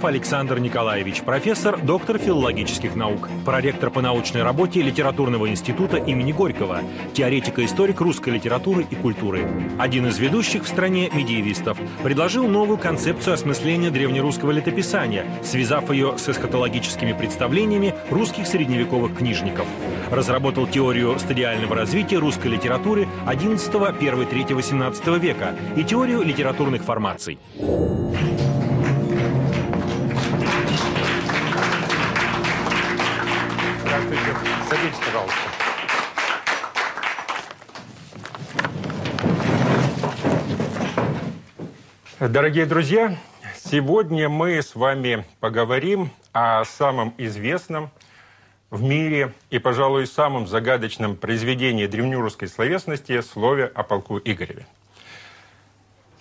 Ужанков Александр Николаевич, профессор, доктор филологических наук, проректор по научной работе Литературного института имени Горького, теоретико-историк русской литературы и культуры. Один из ведущих в стране медиевистов. Предложил новую концепцию осмысления древнерусского летописания, связав ее с эсхатологическими представлениями русских средневековых книжников. Разработал теорию стадиального развития русской литературы XI, 1, 3, 18 века и теорию литературных формаций. Пожалуйста. Дорогие друзья, сегодня мы с вами поговорим о самом известном в мире и, пожалуй, самом загадочном произведении древнерусской словесности «Слове о полку Игореве».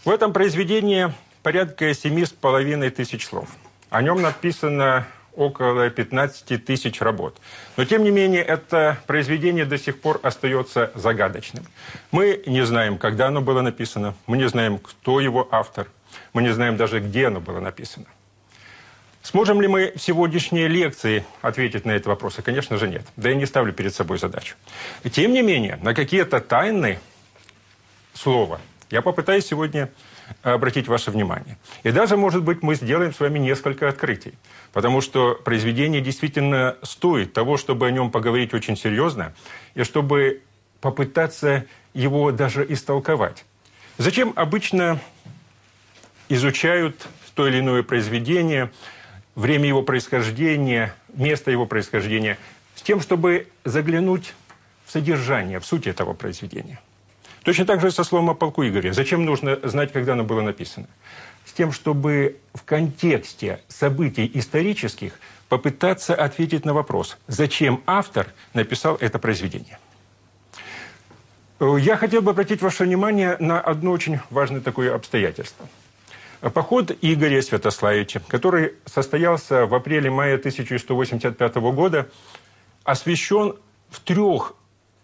В этом произведении порядка семи с половиной тысяч слов. О нем написано около 15 тысяч работ. Но, тем не менее, это произведение до сих пор остается загадочным. Мы не знаем, когда оно было написано, мы не знаем, кто его автор, мы не знаем даже, где оно было написано. Сможем ли мы в сегодняшней лекции ответить на эти вопросы? Конечно же, нет. Да я не ставлю перед собой задачу. Тем не менее, на какие-то тайны слова я попытаюсь сегодня обратить ваше внимание. И даже, может быть, мы сделаем с вами несколько открытий. Потому что произведение действительно стоит того, чтобы о нем поговорить очень серьезно, и чтобы попытаться его даже истолковать. Зачем обычно изучают то или иное произведение, время его происхождения, место его происхождения, с тем, чтобы заглянуть в содержание, в суть этого произведения. Точно так же со словом о полку Игоря. Зачем нужно знать, когда оно было написано? С тем, чтобы в контексте событий исторических попытаться ответить на вопрос, зачем автор написал это произведение. Я хотел бы обратить ваше внимание на одно очень важное такое обстоятельство. Поход Игоря Святославича, который состоялся в апреле-мае 1185 года, освящен в трех Э,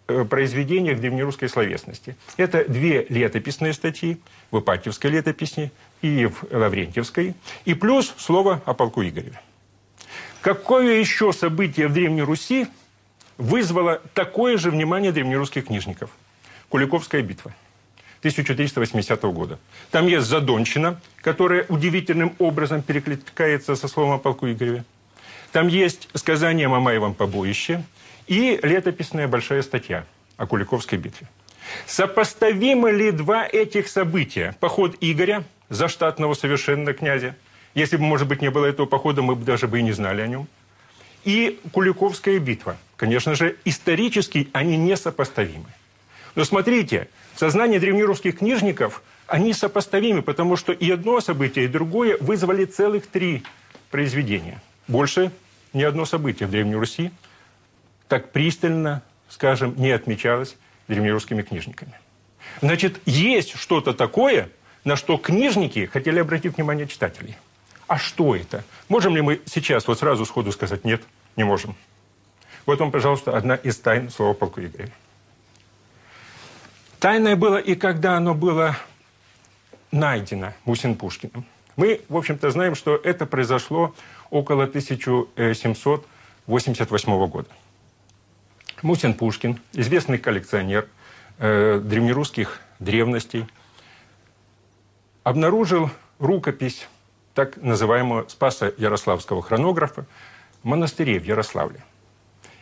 произведениях древнерусской словесности. Это две летописные статьи в Ипатьевской летописи и в Лаврентьевской, и плюс слово о полку Игореве. Какое еще событие в Древней Руси вызвало такое же внимание древнерусских книжников? Куликовская битва 1380 года. Там есть Задончина, которая удивительным образом перекликается со словом о полку Игореве. Там есть сказание о Мамаевом побоище – и летописная большая статья о Куликовской битве. Сопоставимы ли два этих события? Поход Игоря, заштатного совершенно князя. Если бы, может быть, не было этого похода, мы бы даже бы и не знали о нем. И Куликовская битва. Конечно же, исторически они несопоставимы. Но смотрите, сознание древнерусских книжников, они сопоставимы, потому что и одно событие, и другое вызвали целых три произведения. Больше ни одно событие в Древней Руси так пристально, скажем, не отмечалось древнерусскими книжниками. Значит, есть что-то такое, на что книжники хотели обратить внимание читателей. А что это? Можем ли мы сейчас вот сразу сходу сказать «нет»? Не можем. Вот вам, пожалуйста, одна из тайн слова полку Игоря. Тайное было и когда оно было найдено Мусин Пушкиным. Мы, в общем-то, знаем, что это произошло около 1788 года. Мусин Пушкин, известный коллекционер э, древнерусских древностей, обнаружил рукопись так называемого Спаса Ярославского хронографа в монастыре в Ярославле.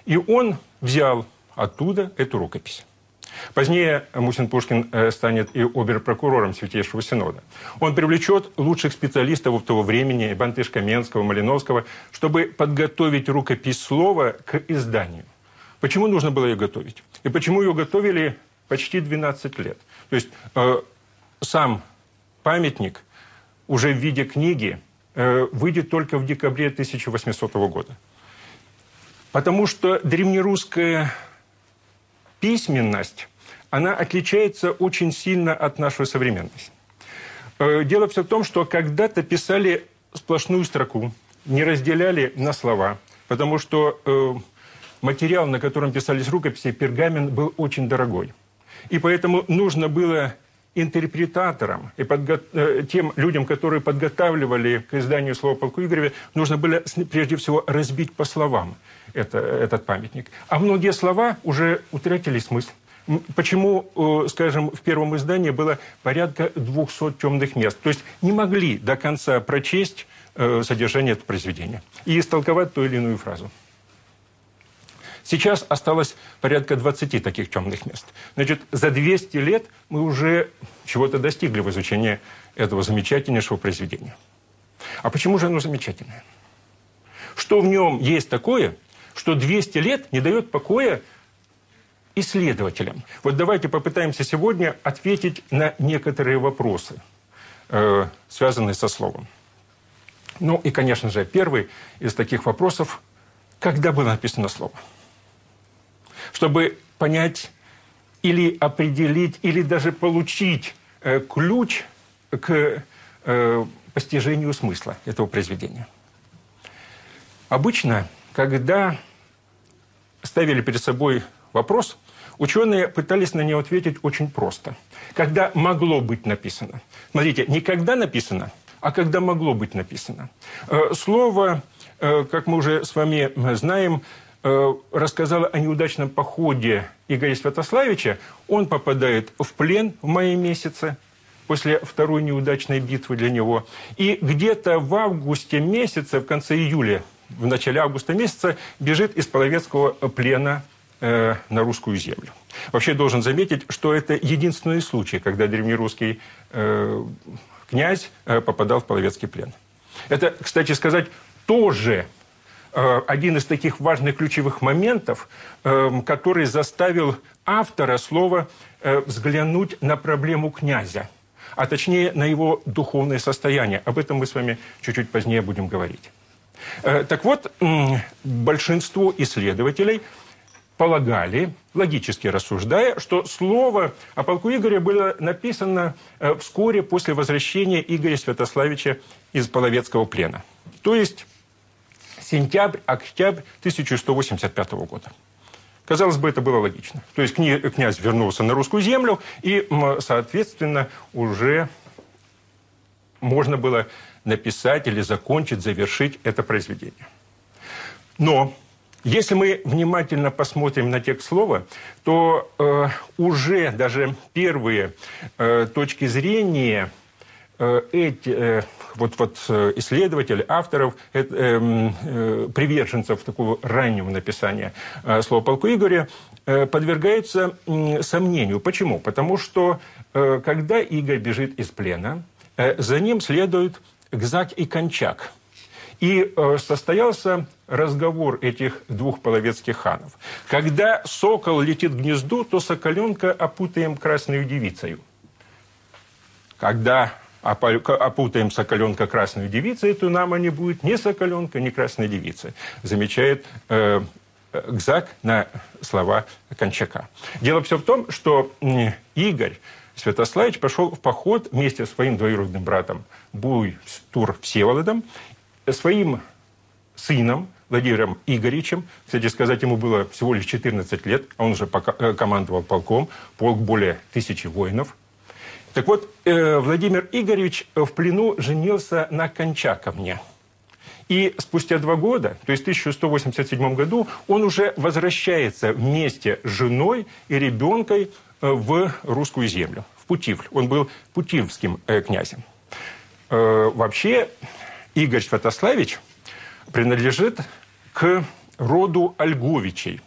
И он взял оттуда эту рукопись. Позднее Мусин Пушкин э, станет и оберпрокурором Святейшего Синода. Он привлечет лучших специалистов того времени, Бантыш Каменского, Малиновского, чтобы подготовить рукопись слова к изданию. Почему нужно было ее готовить? И почему ее готовили почти 12 лет? То есть э, сам памятник уже в виде книги э, выйдет только в декабре 1800 года. Потому что древнерусская письменность, она отличается очень сильно от нашей современности. Э, дело все в том, что когда-то писали сплошную строку, не разделяли на слова, потому что э, материал, на котором писались рукописи, пергамент, был очень дорогой. И поэтому нужно было интерпретаторам и подго... Э, тем людям, которые подготавливали к изданию слова полку Игореве, нужно было прежде всего разбить по словам это, этот памятник. А многие слова уже утратили смысл. Почему, э, скажем, в первом издании было порядка 200 темных мест? То есть не могли до конца прочесть э, содержание этого произведения и истолковать ту или иную фразу. Сейчас осталось порядка 20 таких темных мест. Значит, за 200 лет мы уже чего-то достигли в изучении этого замечательнейшего произведения. А почему же оно замечательное? Что в нем есть такое, что 200 лет не дает покоя исследователям. Вот давайте попытаемся сегодня ответить на некоторые вопросы, э, связанные со словом. Ну и, конечно же, первый из таких вопросов – когда было написано слово? Чтобы понять или определить, или даже получить э, ключ к э, постижению смысла этого произведения. Обычно, когда ставили перед собой вопрос, ученые пытались на него ответить очень просто. Когда могло быть написано. Смотрите, не когда написано, а когда могло быть написано. Э, слово, как мы уже с вами знаем, э, рассказало о неудачном походе Игоря Святославича. Он попадает в плен в мае месяце, после второй неудачной битвы для него. И где-то в августе месяце, в конце июля в начале августа месяца бежит из Половецкого плена э, на русскую землю. Вообще должен заметить, что это единственный случай, когда древнерусский э, князь э, попадал в Половецкий плен. Это, кстати сказать, тоже один из таких важных ключевых моментов, э, который заставил автора слова э, взглянуть на проблему князя, а точнее на его духовное состояние. Об этом мы с вами чуть-чуть позднее будем говорить. Э, так вот, большинство исследователей полагали, логически рассуждая, что слово о полку Игоря было написано э, вскоре после возвращения Игоря Святославича из Половецкого плена. То есть сентябрь-октябрь 1185 года. Казалось бы, это было логично. То есть князь вернулся на русскую землю, и, соответственно, уже можно было написать или закончить, завершить это произведение. Но если мы внимательно посмотрим на текст слова, то э, уже даже первые э, точки зрения эти, э, вот, вот э, исследователей, авторов, э, э, приверженцев такого раннего написания э, слова полку Игоря э, подвергаются э, сомнению. Почему? Потому что э, когда Игорь бежит из плена, э, за ним следует Гзак и Кончак. И э, состоялся разговор этих двух половецких ханов. Когда сокол летит к гнезду, то соколенка опутаем красной девицей. Когда опутаем соколенка красной девицей, то нам не будет ни соколенка, ни красной девицы, замечает э, Гзак на слова Кончака. Дело все в том, что Игорь Святославич пошел в поход вместе с своим двоюродным братом Буй Тур Всеволодом, своим сыном Владимиром Игоревичем. Кстати сказать, ему было всего лишь 14 лет, а он уже э, командовал полком, полк более тысячи воинов. Так вот, э, Владимир Игоревич в плену женился на Кончаковне. И спустя два года, то есть в 1187 году, он уже возвращается вместе с женой и ребенком Э, в русскую землю, в Путивль. Он был путивльским э, князем. Э, вообще Игорь Святославич принадлежит к роду Ольговичей.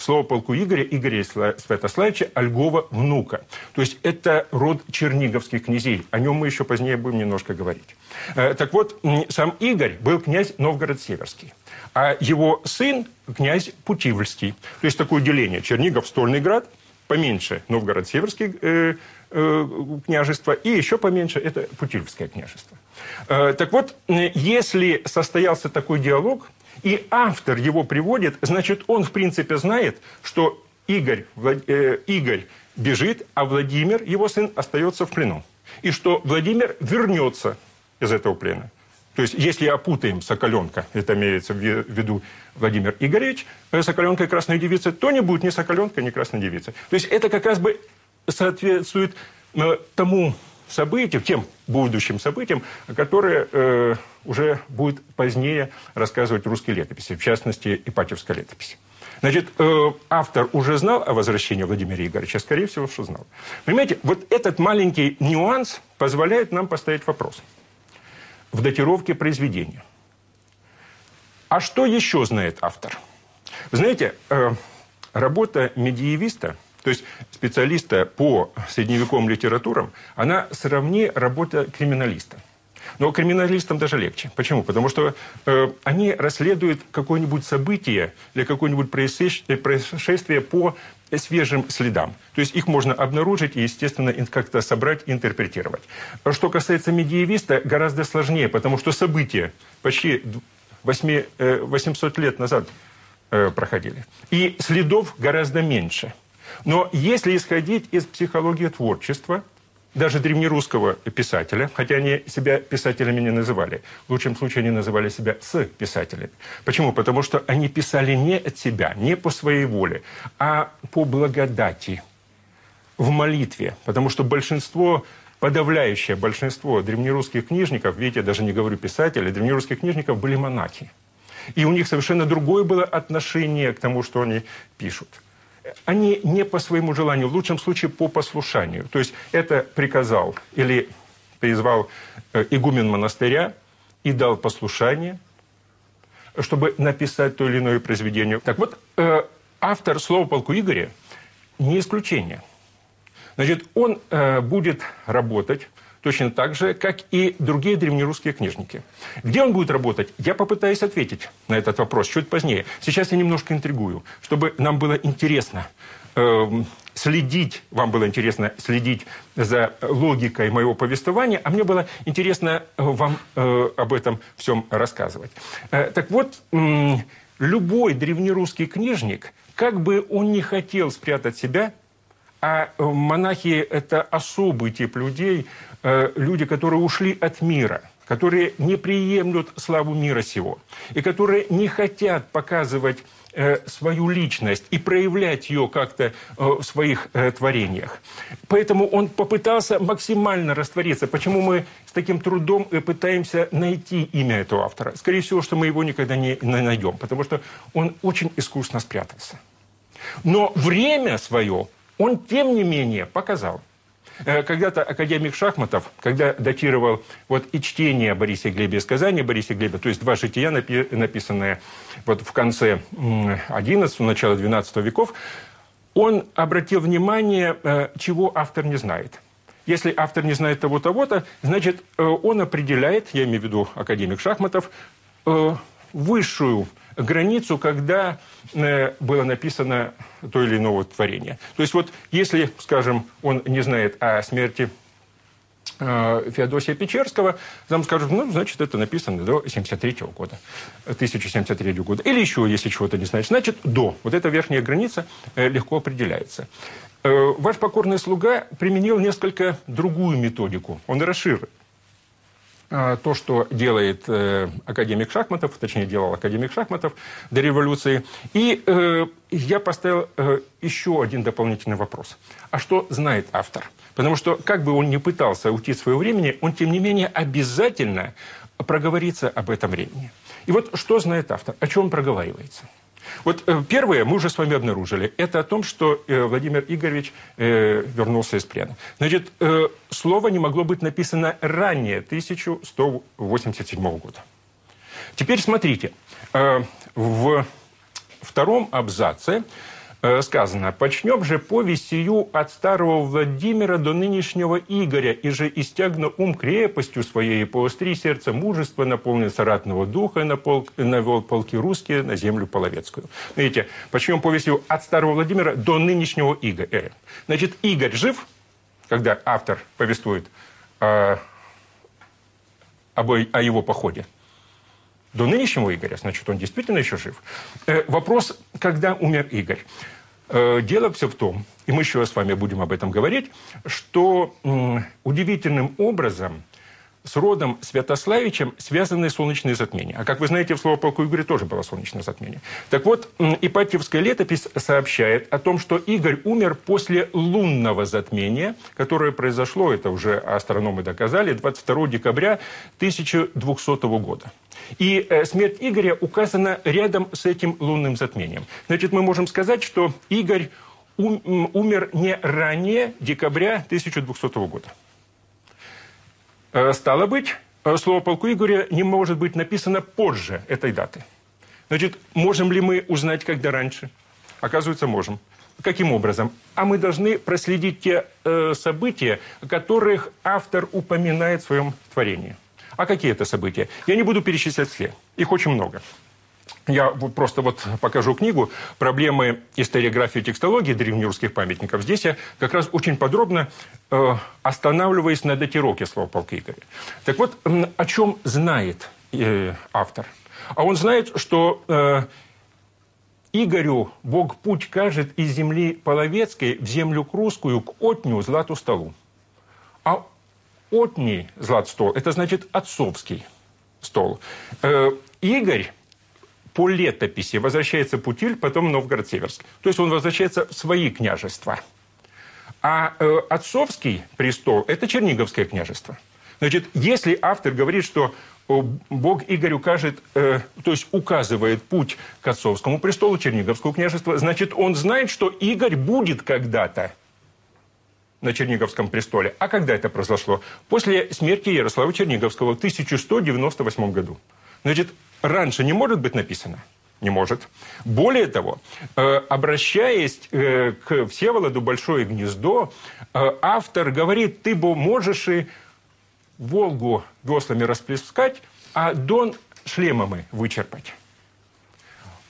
Слово полку Игоря, Игоря Святославича, Ольгова внука. То есть это род черниговских князей. О нем мы еще позднее будем немножко говорить. Так вот, сам Игорь был князь Новгород-Северский. А его сын – князь Путивльский. То есть такое деление. Чернигов – Стольный град – поменьше Новгород-Северский э, э, княжество, и еще поменьше это Путильское княжество. Э, так вот, если состоялся такой диалог, и автор его приводит, значит, он, в принципе, знает, что Игорь, Влад... э, Игорь бежит, а Владимир, его сын, остается в плену. И что Владимир вернется из этого плена. То есть, если опутаем Соколенка, это имеется в виду Владимир Игоревич, э, Соколенка и Красная Девица, то не будет ни Соколенка, ни Красной Девицы. То есть, это как раз бы соответствует э, тому событиям, тем будущим событиям, которые э, уже будет позднее рассказывать русские летописи, в частности, Ипатьевская летопись. Значит, э, автор уже знал о возвращении Владимира Игоревича, скорее всего, что знал. Понимаете, вот этот маленький нюанс позволяет нам поставить вопрос в датировке произведения. А что еще знает автор? знаете, э, работа медиевиста – то есть специалиста по средневековым литературам, она сравни работа криминалиста. Но криминалистам даже легче. Почему? Потому что э, они расследуют какое-нибудь событие или какое-нибудь происшествие по свежим следам. То есть их можно обнаружить и, естественно, как-то собрать и интерпретировать. Что касается медиевиста, гораздо сложнее, потому что события почти 8, 800 э, лет назад э, проходили. И следов гораздо меньше. Но если исходить из психологии творчества, даже древнерусского писателя, хотя они себя писателями не называли, в лучшем случае они называли себя с писателями. Почему? Потому что они писали не от себя, не по своей воле, а по благодати, в молитве. Потому что большинство подавляющее большинство древнерусских книжников, видите, я даже не говорю писателей, древнерусских книжников были монахи. И у них совершенно другое было отношение к тому, что они пишут они не по своему желанию, в лучшем случае по послушанию. То есть это приказал или призвал э, игумен монастыря и дал послушание, чтобы написать то или иное произведение. Так вот, э, автор слова полку Игоря не исключение. Значит, он э, будет работать точно так же, как и другие древнерусские книжники. Где он будет работать? Я попытаюсь ответить на этот вопрос чуть позднее. Сейчас я немножко интригую, чтобы нам было интересно э, следить, вам было интересно следить за логикой моего повествования, а мне было интересно э, вам э, об этом всем рассказывать. Э, так вот, э, любой древнерусский книжник, как бы он ни хотел спрятать себя, а э, монахи – это особый тип людей, Э, люди, которые ушли от мира, которые не приемлют славу мира сего, и которые не хотят показывать э, свою личность и проявлять ее как-то в своих творениях. Поэтому он попытался максимально раствориться. Почему мы с таким трудом пытаемся найти имя этого автора? Скорее всего, что мы его никогда не найдем, потому что он очень искусно спрятался. Но время свое он, тем не менее, показал. Э, когда-то академик Шахматов, когда датировал вот и чтение Бориса Глеба и сказания Бориса Глеба, то есть два жития, написанные вот в конце XI, начала XII веков, он обратил внимание, э, чего автор не знает. Если автор не знает того того-то, значит, э, он определяет, я имею в виду академик Шахматов, высшую границу, когда э, было написано то или иное творение. То есть вот если, скажем, он не знает о смерти э, Феодосия Печерского, нам скажут, ну, значит, это написано до 73 -го года, 1073 года. Или еще, если чего-то не знаешь, значит, до. Вот эта верхняя граница э, легко определяется. Ваш покорный слуга применил несколько другую методику. Он расширил то, что делает э, академик Шахматов, точнее, делал академик Шахматов до революции. И э, я поставил э, еще один дополнительный вопрос. А что знает автор? Потому что, как бы он ни пытался уйти своего времени, он, тем не менее, обязательно проговорится об этом времени. И вот что знает автор? О чем проговаривается? Вот э, первое мы уже с вами обнаружили. Это о том, что э, Владимир Игоревич э, вернулся из плена. Значит, слово не могло быть написано ранее 1187 года. Теперь смотрите. В втором абзаце сказано, «Почнем же повесть сию от старого Владимира до нынешнего Игоря, и же истягну ум крепостью своей, поостри сердце мужества, наполнен соратного духа, на полк, навел полки русские на землю половецкую». Видите, почнем повесть сию от старого Владимира до нынешнего Игоря. Значит, Игорь жив, когда автор повествует э, о его походе, до нынешнего Игоря, значит, он действительно еще жив. Э, вопрос, когда умер Игорь. Э, дело все в том, и мы еще с вами будем об этом говорить, что удивительным образом с родом Святославичем связаны солнечные затмения. А как вы знаете, в слово полку Игоря тоже было солнечное затмение. Так вот, Ипатьевская летопись сообщает о том, что Игорь умер после лунного затмения, которое произошло, это уже астрономы доказали, 22 декабря 1200 года. И э, смерть Игоря указана рядом с этим лунным затмением. Значит, мы можем сказать, что Игорь умер не ранее декабря 1200 года. Э, стало быть, э, слово полку Игоря не может быть написано позже этой даты. Значит, можем ли мы узнать, когда раньше? Оказывается, можем. Каким образом? А мы должны проследить те э, события, которых автор упоминает в своем творении. А какие это события? Я не буду перечислять все. Их очень много. Я просто вот покажу книгу «Проблемы историографии и текстологии древнерусских памятников». Здесь я как раз очень подробно э, останавливаюсь на датировке слова полка Игоря. Так вот, о чем знает э, автор? А он знает, что э, Игорю Бог путь кажет из земли Половецкой в землю Крускую к Отню, Злату столу. А Отни, Злат стол, это значит отцовский стол. Игорь по летописи возвращается Путиль, потом Новгород-Северск. То есть он возвращается в свои княжества. А э, отцовский престол – это Черниговское княжество. Значит, если автор говорит, что Бог Игорь укажет, э, то есть указывает путь к отцовскому престолу Черниговского княжества, значит, он знает, что Игорь будет когда-то на Черниговском престоле. А когда это произошло? После смерти Ярослава Черниговского в 1198 году. Значит, раньше не может быть написано? Не может. Более того, э, обращаясь э, к Всеволоду Большое Гнездо, э, автор говорит, ты бы можешь и Волгу веслами расплескать, а Дон шлемами вычерпать.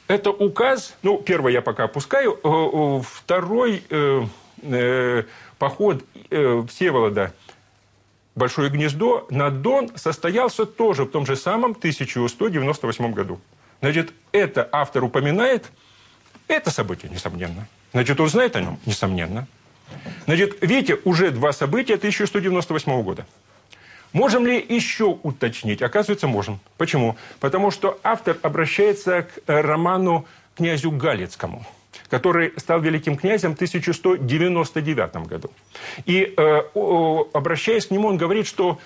Это указ, ну, первый я пока опускаю, второй поход Всеволода Большое гнездо на Дон состоялся тоже в том же самом 1198 году. Значит, это автор упоминает, это событие, несомненно. Значит, он знает о нем, несомненно. Значит, видите, уже два события 1198 года. Можем ли еще уточнить? Оказывается, можем. Почему? Потому что автор обращается к роману князю Галицкому – который стал великим князем в 1199 году. И э, обращаясь к нему, он говорит, что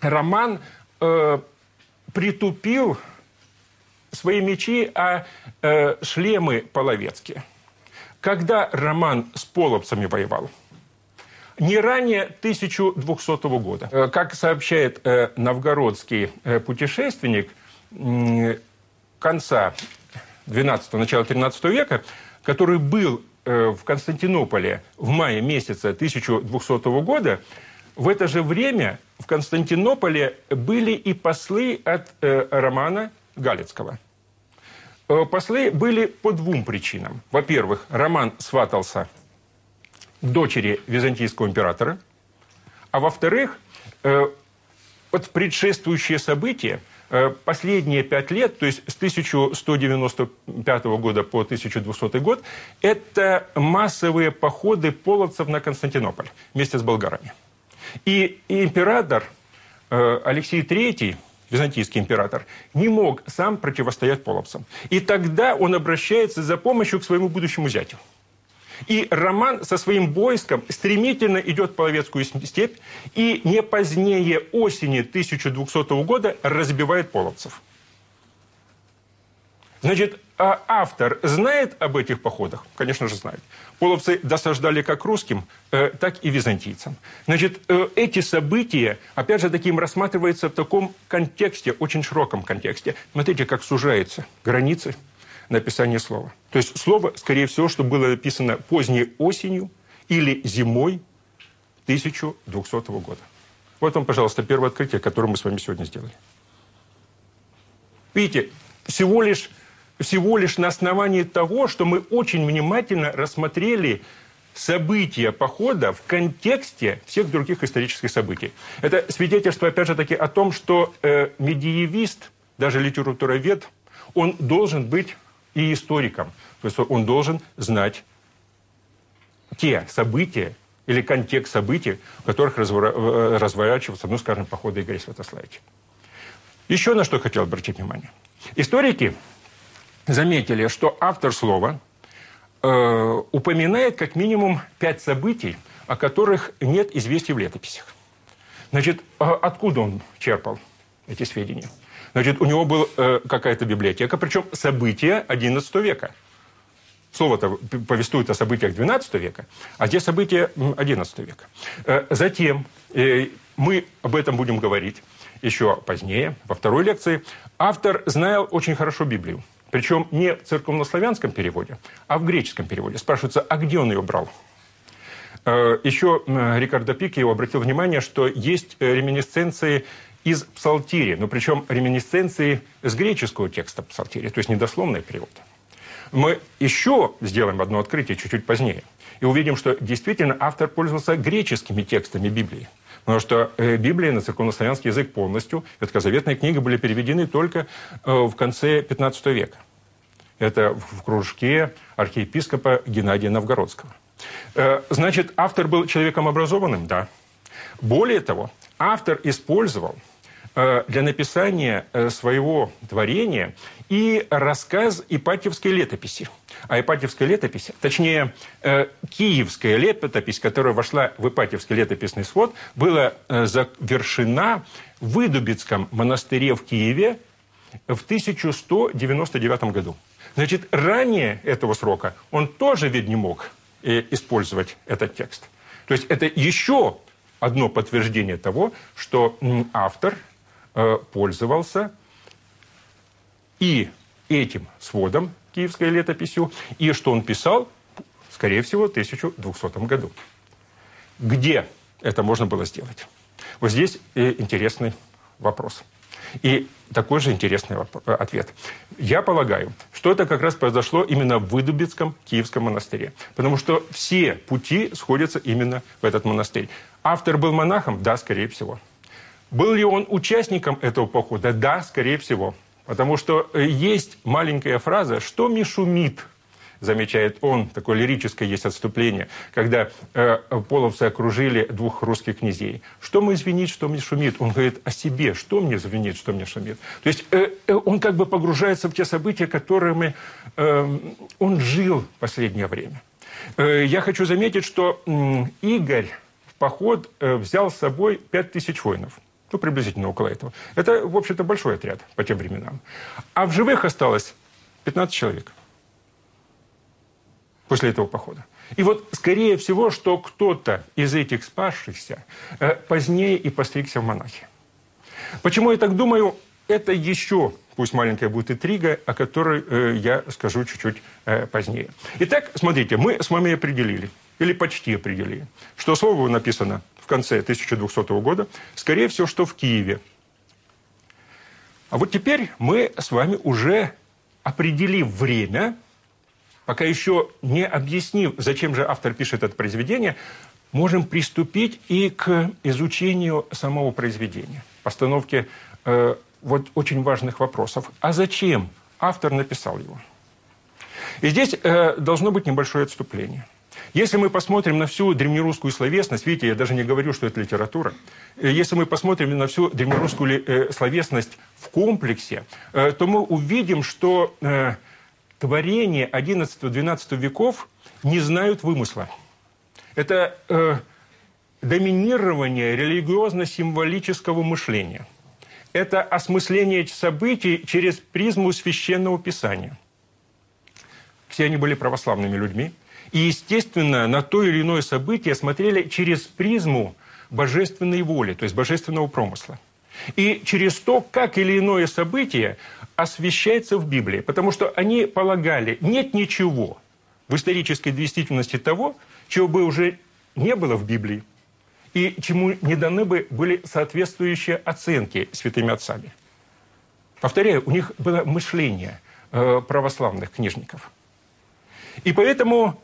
Роман э, притупил свои мечи, а э, шлемы половецкие. Когда Роман с половцами воевал? Не ранее 1200 года. Как сообщает новгородский путешественник, конца 12 начала 13 века, который был э, в Константинополе в мае месяца 1200 года, в это же время в Константинополе были и послы от э, Романа Галицкого. Э, послы были по двум причинам. Во-первых, Роман сватался дочери византийского императора, а во-вторых, под предшествующие события последние пять лет, то есть с 1195 года по 1200 год, это массовые походы половцев на Константинополь вместе с болгарами. И император э, Алексей III, византийский император, не мог сам противостоять половцам. И тогда он обращается за помощью к своему будущему зятю. И Роман со своим войском стремительно идет в Половецкую степь и не позднее осени 1200 года разбивает половцев. Значит, а автор знает об этих походах? Конечно же, знает. Половцы досаждали как русским, э, так и византийцам. Значит, э, эти события, опять же, таким рассматриваются в таком контексте, очень широком контексте. Смотрите, как сужаются границы – написание слова. То есть слово, скорее всего, что было написано поздней осенью или зимой 1200 года. Вот вам, пожалуйста, первое открытие, которое мы с вами сегодня сделали. Видите, всего лишь, всего лишь на основании того, что мы очень внимательно рассмотрели события похода в контексте всех других исторических событий. Это свидетельство, опять же таки, о том, что э, медиевист, даже литературовед, он должен быть и историком. То есть он должен знать те события, или контекст событий, в которых э, разворачиваются, ну, скажем, походы Игоря Святославича. Еще на что хотел обратить внимание. Историки заметили, что автор слова э, упоминает как минимум пять событий, о которых нет известий в летописях. Значит, а откуда он черпал эти сведения? Значит, у него была э, какая-то библиотека, причем события XI века. Слово-то повествует о событиях XII века, а те события XI века. Э, затем, э, мы об этом будем говорить еще позднее, во второй лекции, автор знал очень хорошо Библию. Причем не в церковнославянском переводе, а в греческом переводе. Спрашивается, а где он ее брал? Э, еще Рикардо Пикио обратил внимание, что есть реминисценции из псалтири, но причем реминисценции с греческого текста псалтири, то есть недословный перевод. Мы еще сделаем одно открытие чуть-чуть позднее и увидим, что действительно автор пользовался греческими текстами Библии. Потому что э, Библия на церковнославянский язык полностью, ветхозаветные книги были переведены только э, в конце 15 века. Это в кружке архиепископа Геннадия Новгородского. Э, значит, автор был человеком образованным, да. Более того, автор использовал для написания э, своего творения и рассказ Ипатьевской летописи. А Ипатьевская летопись, точнее, э, Киевская летопись, которая вошла в Ипатьевский летописный свод, была завершена в Выдубицком монастыре в Киеве в 1199 году. Значит, ранее этого срока он тоже ведь не мог использовать этот текст. То есть это еще одно подтверждение того, что автор – Э, пользовался и этим сводом, киевской летописью, и что он писал, скорее всего, в 1200 году. Где это можно было сделать? Вот здесь э, интересный вопрос. И такой же интересный э, ответ. Я полагаю, что это как раз произошло именно в Выдубицком Киевском монастыре. Потому что все пути сходятся именно в этот монастырь. Автор был монахом? Да, скорее всего. Был ли он участником этого похода? Да, скорее всего. Потому что э, есть маленькая фраза «что мне шумит?» замечает он, такое лирическое есть отступление, когда э, половцы окружили двух русских князей. Что мне звенит, что мне шумит? Он говорит о себе, что мне звенит, что мне шумит. То есть э, э, он как бы погружается в те события, которыми э, он жил в последнее время. Э, я хочу заметить, что э, Игорь в поход э, взял с собой пять тысяч воинов – ну, приблизительно около этого. Это, в общем-то, большой отряд по тем временам. А в живых осталось 15 человек после этого похода. И вот, скорее всего, что кто-то из этих спасшихся э, позднее и постригся в монахи. Почему я так думаю? Это еще, пусть маленькая будет интрига, о которой э, я скажу чуть-чуть э, позднее. Итак, смотрите, мы с вами определили, или почти определили, что слово написано конце 1200 года, скорее всего, что в Киеве. А вот теперь мы с вами уже определив время, пока еще не объяснив, зачем же автор пишет это произведение, можем приступить и к изучению самого произведения, постановке э, вот очень важных вопросов. А зачем автор написал его? И здесь э, должно быть небольшое отступление – если мы посмотрим на всю древнерусскую словесность, видите, я даже не говорю, что это литература, э, если мы посмотрим на всю древнерусскую э, словесность в комплексе, э, то мы увидим, что творения XI-XII веков не знают вымысла. Это доминирование религиозно-символического мышления. Это осмысление событий через призму священного писания. Все они были православными людьми – и, естественно, на то или иное событие смотрели через призму божественной воли, то есть божественного промысла. И через то, как или иное событие освещается в Библии. Потому что они полагали, нет ничего в исторической действительности того, чего бы уже не было в Библии, и чему не даны бы были соответствующие оценки святыми отцами. Повторяю, у них было мышление э, православных книжников. И поэтому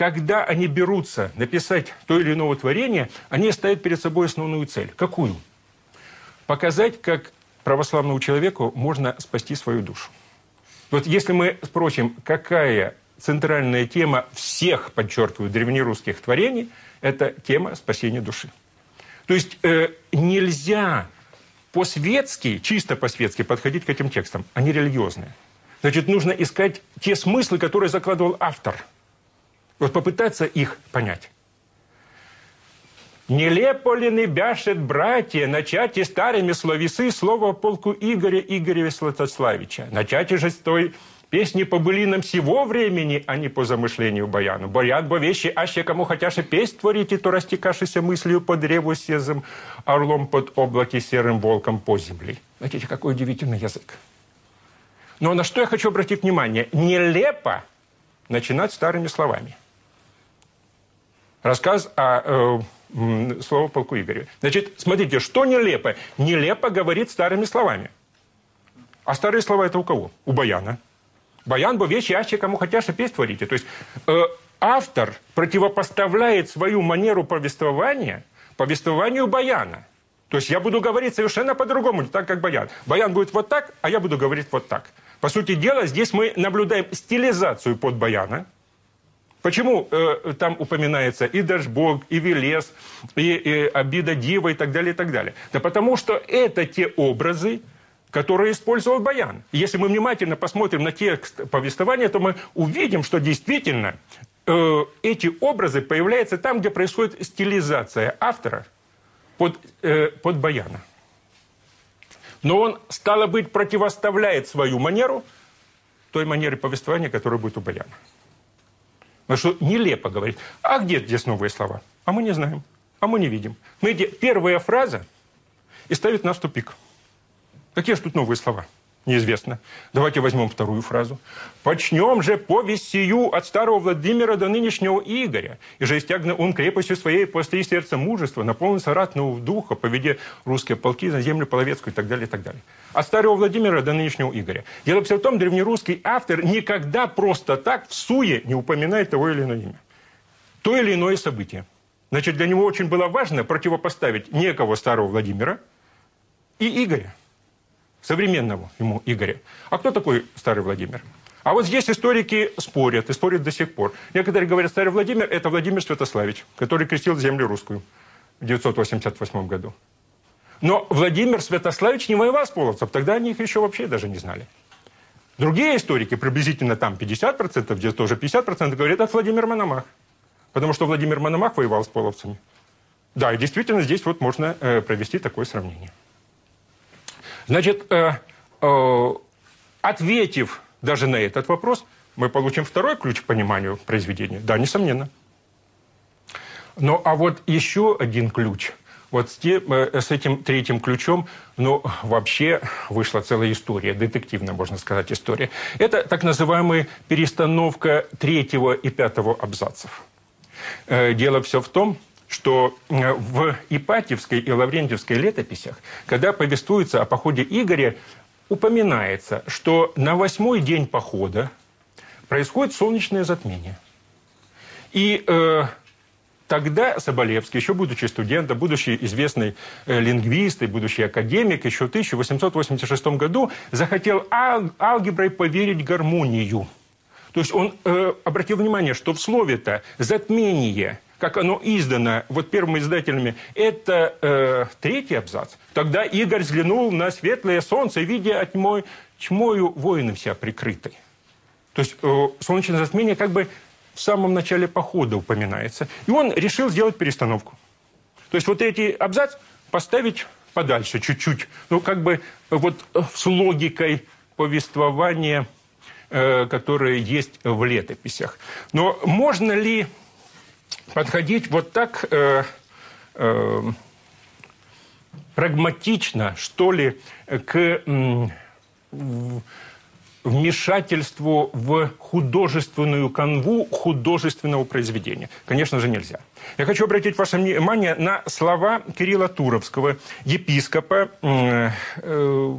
когда они берутся написать то или иное творение, они ставят перед собой основную цель. Какую? Показать, как православному человеку можно спасти свою душу. Вот если мы спросим, какая центральная тема всех, подчеркиваю, древнерусских творений – это тема спасения души. То есть э, нельзя по-светски, чисто по-светски подходить к этим текстам. Они религиозные. Значит, нужно искать те смыслы, которые закладывал автор. Вот попытаться их понять. Нелепо ли не бяшет братья начать и старыми словесы слово полку Игоря Игоревича Святославича. Начать же с той песни по былинам всего времени, а не по замышлению баяну. Баян, бо вещи, аще кому хотяше песнь творите, то растекашися мыслью по древу сезом, орлом под облаки серым волком по земле. Знаете, какой удивительный язык. Но на что я хочу обратить внимание? Нелепо начинать старыми словами. Рассказ о э, слово полку Игорю. Значит, смотрите, что нелепо? Нелепо говорит старыми словами. А старые слова это у кого? У Баяна. Баян бы вещь яще кому хотя же песнь творите. То есть э, автор противопоставляет свою манеру повествования повествованию Баяна. То есть я буду говорить совершенно по-другому, не так, как Баян. Баян будет вот так, а я буду говорить вот так. По сути дела, здесь мы наблюдаем стилизацию под Баяна. Почему э, там упоминается и Дашбог, и Велес, и, и Обида Дива и так далее, и так далее? Да потому что это те образы, которые использовал Баян. Если мы внимательно посмотрим на текст повествования, то мы увидим, что действительно э, эти образы появляются там, где происходит стилизация автора под, э, под Баяна. Но он, стало быть, противоставляет свою манеру той манере повествования, которая будет у Баяна. Потому что нелепо говорить. А где здесь новые слова? А мы не знаем. А мы не видим. Мы первая фраза и ставит нас в тупик. Какие же тут новые слова? Неизвестно. Давайте возьмем вторую фразу. «Почнем же повесть сию от старого Владимира до нынешнего Игоря, и же истягна он крепостью своей после сердца мужества, наполнился ратного духа, поведе русские полки на землю половецкую» и так далее, и так далее. От старого Владимира до нынешнего Игоря. Дело все в том, древнерусский автор никогда просто так в суе не упоминает того или иное имя. То или иное событие. Значит, для него очень было важно противопоставить некого старого Владимира и Игоря современного ему Игоря. А кто такой старый Владимир? А вот здесь историки спорят, и спорят до сих пор. Некоторые говорят, старый Владимир – это Владимир Святославич, который крестил землю русскую в 988 году. Но Владимир Святославич не воевал с половцев, тогда они их еще вообще даже не знали. Другие историки, приблизительно там 50%, где тоже 50%, говорят, это Владимир Мономах. Потому что Владимир Мономах воевал с половцами. Да, и действительно здесь вот можно э, провести такое сравнение. Значит, э, э, ответив даже на этот вопрос, мы получим второй ключ к пониманию произведения. Да, несомненно. Ну, а вот еще один ключ. Вот с, тем, э, с этим третьим ключом, ну, вообще вышла целая история, детективная, можно сказать, история. Это так называемая перестановка третьего и пятого абзацев. Э, дело все в том, что э, в Ипатьевской и Лаврентьевской летописях, когда повествуется о походе Игоря, упоминается, что на восьмой день похода происходит солнечное затмение. И э, тогда Соболевский, еще будучи студентом, будучи известный э, лингвист и будущий академик, еще в 1886 году захотел ал алгеброй поверить гармонию. То есть он э, обратил внимание, что в слове-то затмение – как оно издано вот первыми издателями, это э, третий абзац. Тогда Игорь взглянул на светлое солнце, видя от тьмой, тьмою воины вся прикрытой. То есть э, солнечное затмение как бы в самом начале похода упоминается. И он решил сделать перестановку. То есть вот эти абзац поставить подальше чуть-чуть. Ну, как бы вот с логикой повествования, э, которое есть в летописях. Но можно ли подходить вот так э, э, прагматично, что ли, к вмешательству в художественную канву художественного произведения. Конечно же, нельзя. Я хочу обратить ваше внимание на слова Кирилла Туровского, епископа, э, э,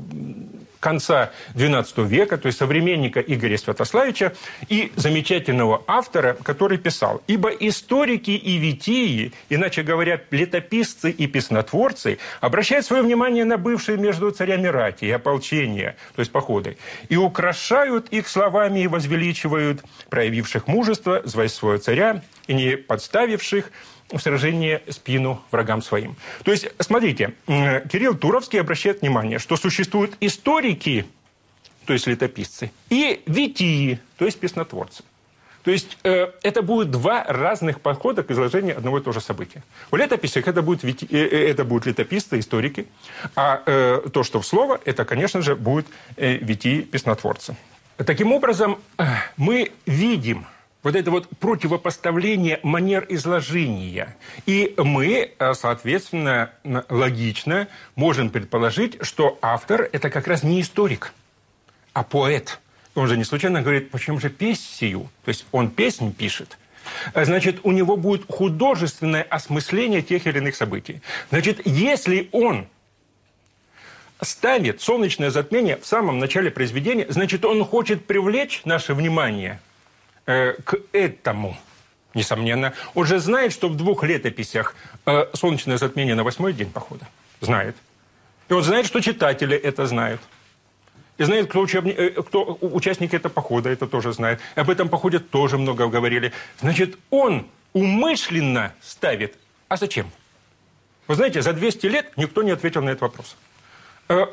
конца XII века, то есть современника Игоря Святославича и замечательного автора, который писал, «Ибо историки и витии, иначе говоря, летописцы и песнотворцы, обращают свое внимание на бывшие между царями рати и ополчения, то есть походы, и украшают их словами и возвеличивают проявивших мужество, звать своего царя, и не подставивших в сражении спину врагам своим. То есть, смотрите, Кирилл Туровский обращает внимание, что существуют историки, то есть летописцы, и витии, то есть песнотворцы. То есть э, это будет два разных подхода к изложению одного и того же события. В летописях это будут, вити... э, э это будут летописцы, историки, а э, то, что в слово, это, конечно же, будут э, витии, песнотворцы. Таким образом, э, мы видим вот это вот противопоставление манер изложения. И мы, э, соответственно, логично можем предположить, что автор – это как раз не историк, а поэт. Он же не случайно говорит, почему же песню? То есть он песнь пишет. Э, значит, у него будет художественное осмысление тех или иных событий. Значит, если он ставит солнечное затмение в самом начале произведения, значит, он хочет привлечь наше внимание – Э, к этому, несомненно, уже знает, что в двух летописях э, солнечное затмение на восьмой день похода. Знает. И он знает, что читатели это знают. И знает, кто, учебни... Э, кто участники этого похода это тоже знает. Об этом походе тоже много говорили. Значит, он умышленно ставит. А зачем? Вы знаете, за 200 лет никто не ответил на этот вопрос.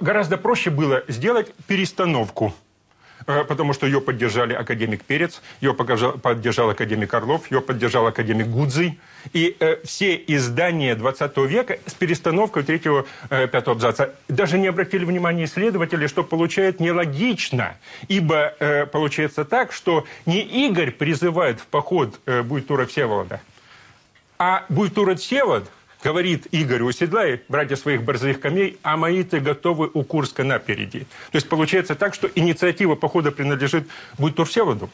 Гораздо проще было сделать перестановку Э, потому что ее поддержали академик Перец, ее поддержал академик Орлов, ее поддержал академик Гудзый. И э, все издания 20 века с перестановкой третьего, э, пятого абзаца даже не обратили внимания исследователи, что получает нелогично, ибо э, получается так, что не Игорь призывает в поход э, Буйтура Всеволода, а Буйтура Всеволод говорит Игорь, уседлай, братья своих борзых камней, а мои-то готовы у Курска напереди. То есть получается так, что инициатива похода принадлежит будь Турсеводу.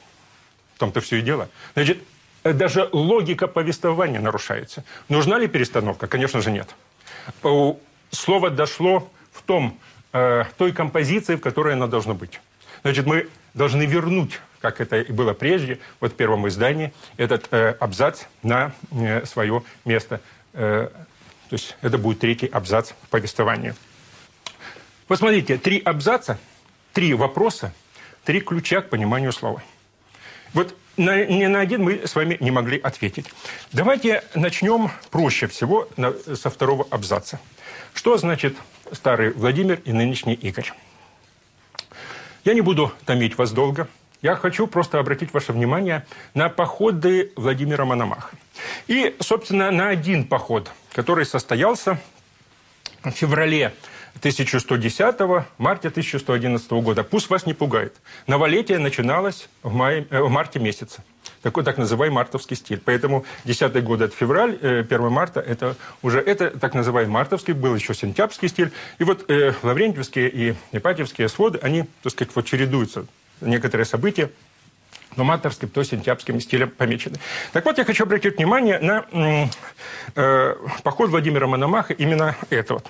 В том-то все и дело. Значит, даже логика повествования нарушается. Нужна ли перестановка? Конечно же, нет. Слово дошло в том, э, той композиции, в которой оно должно быть. Значит, мы должны вернуть, как это и было прежде, вот в первом издании, этот э, абзац на э, свое место Э, то есть это будет третий абзац повествования. Посмотрите, три абзаца, три вопроса, три ключа к пониманию слова. Вот на, ни на один мы с вами не могли ответить. Давайте начнем проще всего на, со второго абзаца. Что значит старый Владимир и нынешний Игорь? Я не буду томить вас долго. Я хочу просто обратить ваше внимание на походы Владимира Мономаха. И, собственно, на один поход, который состоялся в феврале 1110 марте 1111 года. Пусть вас не пугает. Новолетие начиналось в, мае, э, в марте месяце. Такой так называемый мартовский стиль. Поэтому 10 год это февраль, 1 э, марта это уже это так называемый мартовский, был еще сентябрьский стиль. И вот э, Лаврентьевские и Ипатьевские своды, они, так сказать, вот чередуются некоторые события но матовским, то сентябрьским стилем помечены. Так вот, я хочу обратить внимание на э, поход Владимира Мономаха именно этого.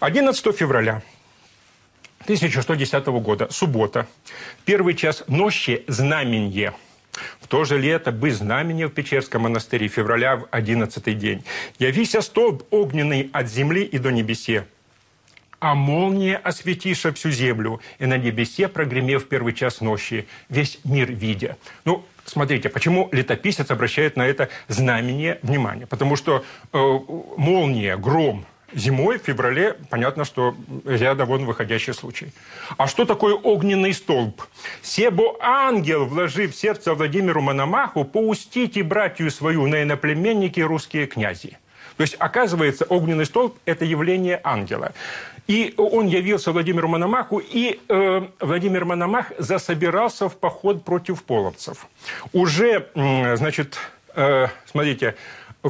11 февраля 1110 года, суббота, первый час ночи знаменье. В то же лето бы знамение в Печерском монастыре февраля в одиннадцатый день. Явися столб огненный от земли и до небесе а молния осветиша всю землю, и на небесе, прогремев первый час ночи, весь мир видя». Ну, смотрите, почему летописец обращает на это знамение внимание? Потому что э, молния, гром, Зимой, в феврале, понятно, что рядом вон выходящий случай. А что такое огненный столб? Себо ангел, вложив в сердце Владимиру Мономаху, поустите братью свою на иноплеменники русские князи. То есть, оказывается, огненный столб – это явление ангела. И он явился Владимиру Мономаху, и э, Владимир Мономах засобирался в поход против половцев. Уже, э, значит, э, смотрите,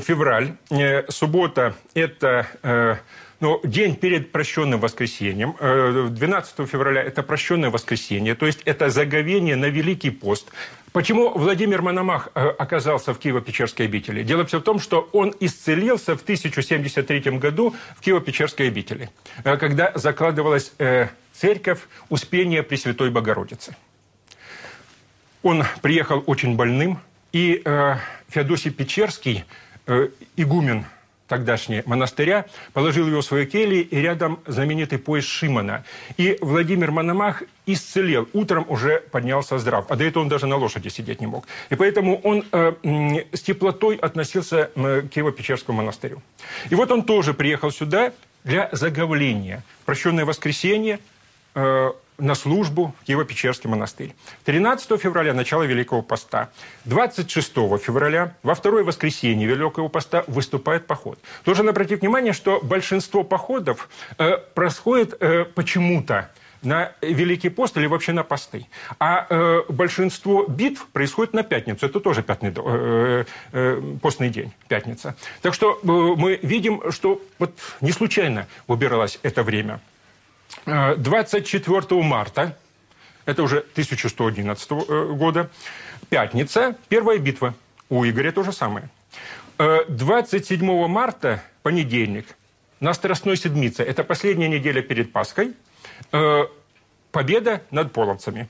февраль, э, суббота – это... Э, Но день перед прощенным воскресеньем, 12 э, февраля, это прощенное воскресенье, то есть это заговение на Великий пост. Почему Владимир Мономах э, оказался в Киево-Печерской обители? Дело все в том, что он исцелился в 1073 году в Киево-Печерской обители, э, когда закладывалась церковь Успения Пресвятой Богородицы. Он приехал очень больным, и Феодосий Печерский, игумен тогдашнего монастыря, положил его в свою келье, и рядом знаменитый пояс Шимона. И Владимир Мономах исцелел. Утром уже поднялся здрав. А до этого он даже на лошади сидеть не мог. И поэтому он э, с теплотой относился к Киево-Печерскому монастырю. И вот он тоже приехал сюда для заговления. Прощенное воскресенье, э, на службу в Киево-Печерский монастырь. 13 февраля – начало Великого Поста. 26 февраля, во второе воскресенье Великого Поста, выступает поход. Должен обратить внимание, что большинство походов э, происходит э, почему-то на Великий пост или вообще на посты. А э, большинство битв происходит на пятницу. Это тоже пятный, э, э, постный день, пятница. Так что э, мы видим, что вот не случайно выбиралось это время. 24 марта, это уже 1111 э, года, пятница, первая битва. У Игоря то же самое. 27 э, марта, понедельник, на Страстной Седмице, это последняя неделя перед Пасхой, э, победа над половцами.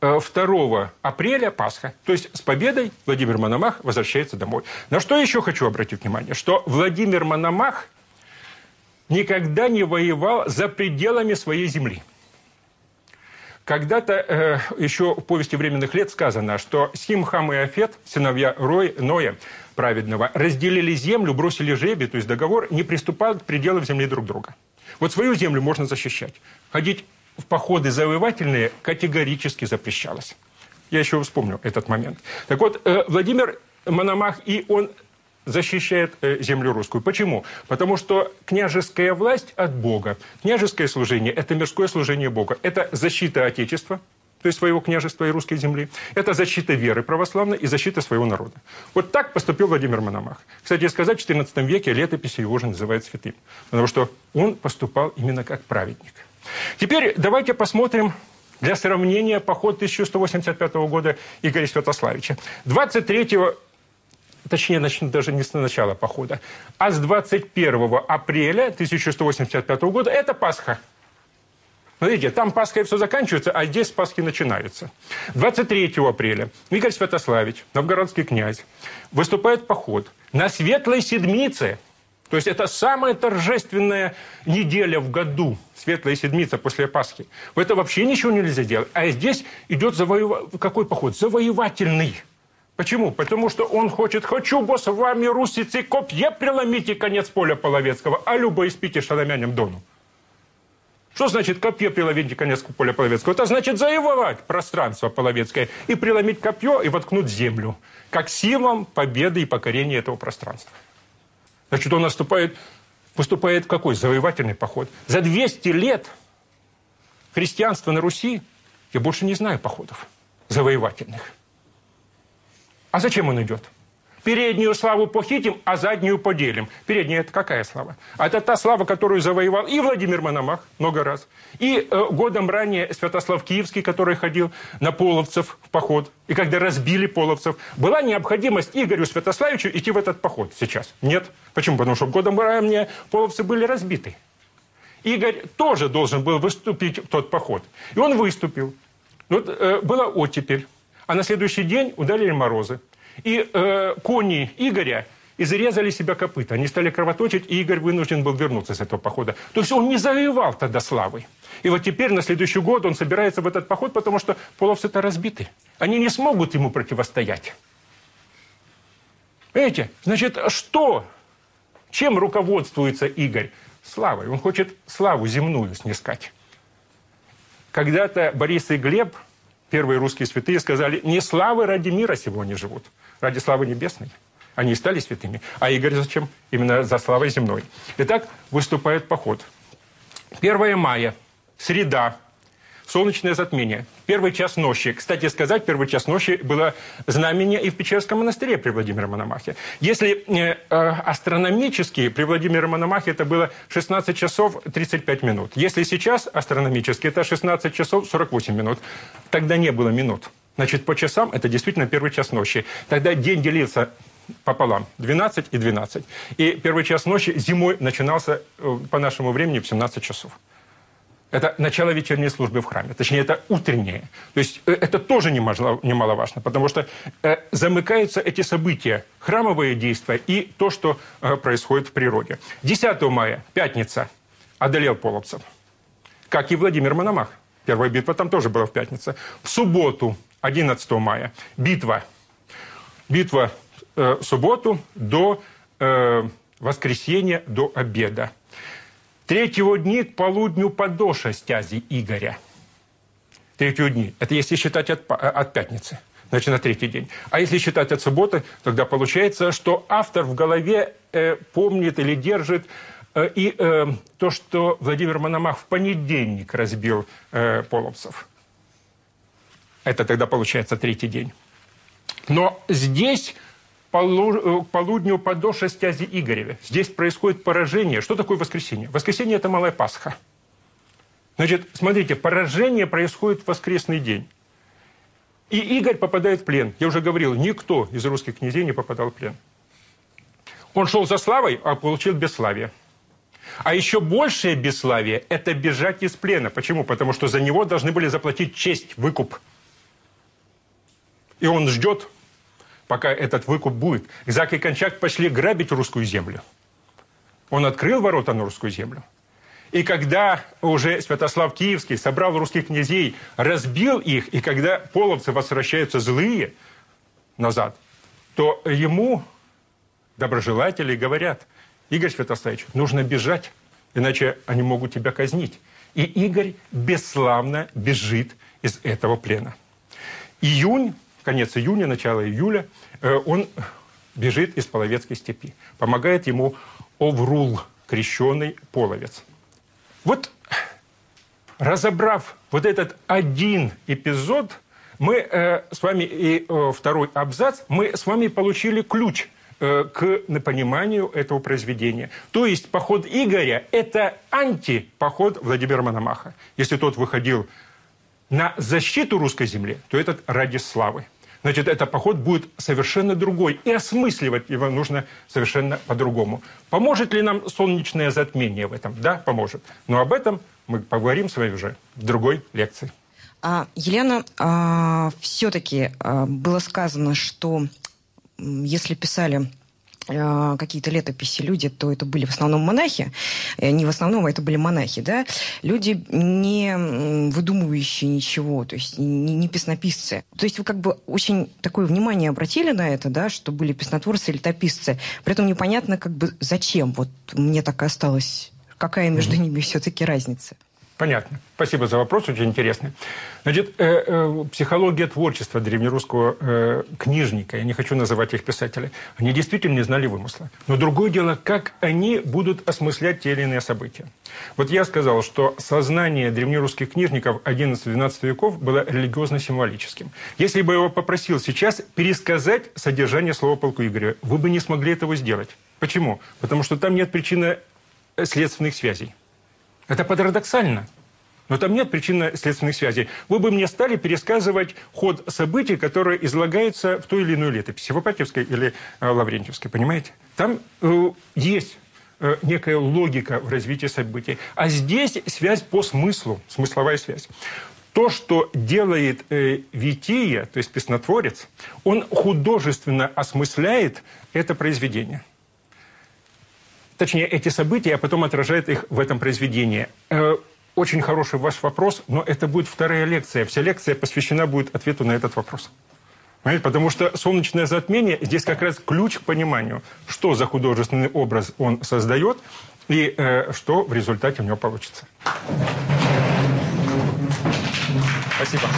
2 апреля Пасха. То есть с победой Владимир Мономах возвращается домой. На что еще хочу обратить внимание, что Владимир Мономах – никогда не воевал за пределами своей земли. Когда-то э, еще в повести временных лет сказано, что Сим, Хам и Афет, сыновья Рой, Ноя, праведного, разделили землю, бросили жребий, то есть договор, не приступают к пределам земли друг друга. Вот свою землю можно защищать. Ходить в походы завоевательные категорически запрещалось. Я еще вспомню этот момент. Так вот, э, Владимир Мономах, и он защищает э, землю русскую. Почему? Потому что княжеская власть от Бога. Княжеское служение – это мирское служение Бога. Это защита Отечества, то есть своего княжества и русской земли. Это защита веры православной и защита своего народа. Вот так поступил Владимир Мономах. Кстати сказать, в XIV веке летописи его же называют святым. Потому что он поступал именно как праведник. Теперь давайте посмотрим для сравнения поход 1185 года Игоря Святославича. 23 точнее, начну даже не с начала похода, а с 21 апреля 1185 года это Пасха. Смотрите, там Пасха и все заканчивается, а здесь Пасхи начинаются. 23 апреля Игорь Святославич, новгородский князь, выступает поход на Светлой Седмице. То есть это самая торжественная неделя в году, Светлая Седмица после Пасхи. В это вообще ничего нельзя делать. А здесь идет завоев... какой поход? Завоевательный. Почему? Потому что он хочет, хочу, босс, вами русицы копье преломите конец поля Половецкого, а любо испите шаламяням дону. Что значит копье преломить конец поля Половецкого? Это значит завоевать пространство Половецкое и преломить копье и воткнуть землю, как символом победы и покорения этого пространства. Значит, он наступает, выступает в какой? Завоевательный поход. За 200 лет христианства на Руси я больше не знаю походов завоевательных. А зачем он идет? Переднюю славу похитим, а заднюю поделим. Передняя – это какая слава? Это та слава, которую завоевал и Владимир Мономах много раз, и э, годом ранее Святослав Киевский, который ходил на половцев в поход. И когда разбили половцев, была необходимость Игорю Святославичу идти в этот поход сейчас? Нет. Почему? Потому что годом ранее половцы были разбиты. Игорь тоже должен был выступить в тот поход. И он выступил. Вот э, была оттепель. А на следующий день ударили морозы. И э, кони Игоря изрезали себя копыта. Они стали кровоточить, и Игорь вынужден был вернуться с этого похода. То есть он не завоевал тогда славы. И вот теперь, на следующий год, он собирается в этот поход, потому что половцы-то разбиты. Они не смогут ему противостоять. Видите? Значит, что? Чем руководствуется Игорь? Славой. Он хочет славу земную снискать. Когда-то Борис и Глеб – первые русские святые сказали, не славы ради мира сего они живут, ради славы небесной. Они и стали святыми. А Игорь зачем? Именно за славой земной. Итак, выступает поход. 1 мая, среда, солнечное затмение. Первый час ночи. Кстати сказать, первый час ночи было знамение и в Печерском монастыре при Владимире Мономахе. Если э, э, астрономически при Владимире Мономахе это было 16 часов 35 минут. Если сейчас астрономически это 16 часов 48 минут. Тогда не было минут. Значит, по часам это действительно первый час ночи. Тогда день делился пополам. 12 и 12. И первый час ночи зимой начинался э, по нашему времени в 17 часов. Это начало вечерней службы в храме. Точнее, это утреннее. То есть э, это тоже немаловажно, потому что э, замыкаются эти события, храмовые действия и то, что происходит в природе. 10 мая, пятница, одолел половцев. Как и Владимир Мономах. Первая битва там тоже была в пятницу. В субботу, 11 мая, битва. Битва э, субботу до э, воскресенья, до обеда. Третьего дни к полудню подоша стязи Игоря. Третьего дни. Это если считать от, от пятницы. Значит, на третий день. А если считать от субботы, тогда получается, что автор в голове э, помнит или держит э, и э, то, что Владимир Мономах в понедельник разбил э, половцев. Это тогда получается третий день. Но здесь к э, полудню подоша стязи Игореве. Здесь происходит поражение. Что такое воскресенье? Воскресенье – это Малая Пасха. Значит, смотрите, поражение происходит в воскресный день. И Игорь попадает в плен. Я уже говорил, никто из русских князей не попадал в плен. Он шел за славой, а получил бесславие. А еще большее бесславие – это бежать из плена. Почему? Потому что за него должны были заплатить честь, выкуп. И он ждет, пока этот выкуп будет. Зак и Кончак пошли грабить русскую землю. Он открыл ворота на русскую землю. И когда уже Святослав Киевский собрал русских князей, разбил их, и когда половцы возвращаются злые назад, то ему доброжелатели говорят, Игорь Святославович, нужно бежать, иначе они могут тебя казнить. И Игорь бесславно бежит из этого плена. Июнь конец июня, начало июля, э, он бежит из Половецкой степи. Помогает ему Оврул, крещенный половец. Вот разобрав вот этот один эпизод, мы э, с вами и э, второй абзац, мы с вами получили ключ э, к пониманию этого произведения. То есть поход Игоря – это антипоход Владимира Мономаха. Если тот выходил на защиту русской земли, то этот ради славы. Значит, этот поход будет совершенно другой. И осмысливать его нужно совершенно по-другому. Поможет ли нам солнечное затмение в этом? Да, поможет. Но об этом мы поговорим с вами уже в другой лекции. А, Елена, а, все-таки а, было сказано, что если писали какие-то летописи люди, то это были в основном монахи, э, не в основном, а это были монахи, да, люди не выдумывающие ничего, то есть не, не песнописцы. То есть вы как бы очень такое внимание обратили на это, да, что были песнотворцы и летописцы, при этом непонятно как бы зачем, вот мне так и осталось, какая между ними все-таки разница. Понятно. Спасибо за вопрос, очень интересный. Значит, э, э, психология творчества древнерусского э, книжника, я не хочу называть их писателей, они действительно не знали вымысла. Но другое дело, как они будут осмыслять те или иные события. Вот я сказал, что сознание древнерусских книжников XI-XII веков было религиозно-символическим. Если бы я его попросил сейчас пересказать содержание слова полку Игоря, вы бы не смогли этого сделать. Почему? Потому что там нет причины следственных связей. Это парадоксально. Но там нет причинно-следственных связей. Вы бы мне стали пересказывать ход событий, которые излагаются в той или иной летописи, в Апатьевской или э, Лаврентьевской, понимаете? Там э, есть э, некая логика в развитии событий. А здесь связь по смыслу, смысловая связь. То, что делает э, Вития, то есть песнотворец, он художественно осмысляет это произведение – точнее, эти события, а потом отражает их в этом произведении. Э, очень хороший ваш вопрос, но это будет вторая лекция. Вся лекция посвящена будет ответу на этот вопрос. Понимаете? Потому что солнечное затмение здесь как раз ключ к пониманию, что за художественный образ он создает и э, что в результате у него получится. Спасибо.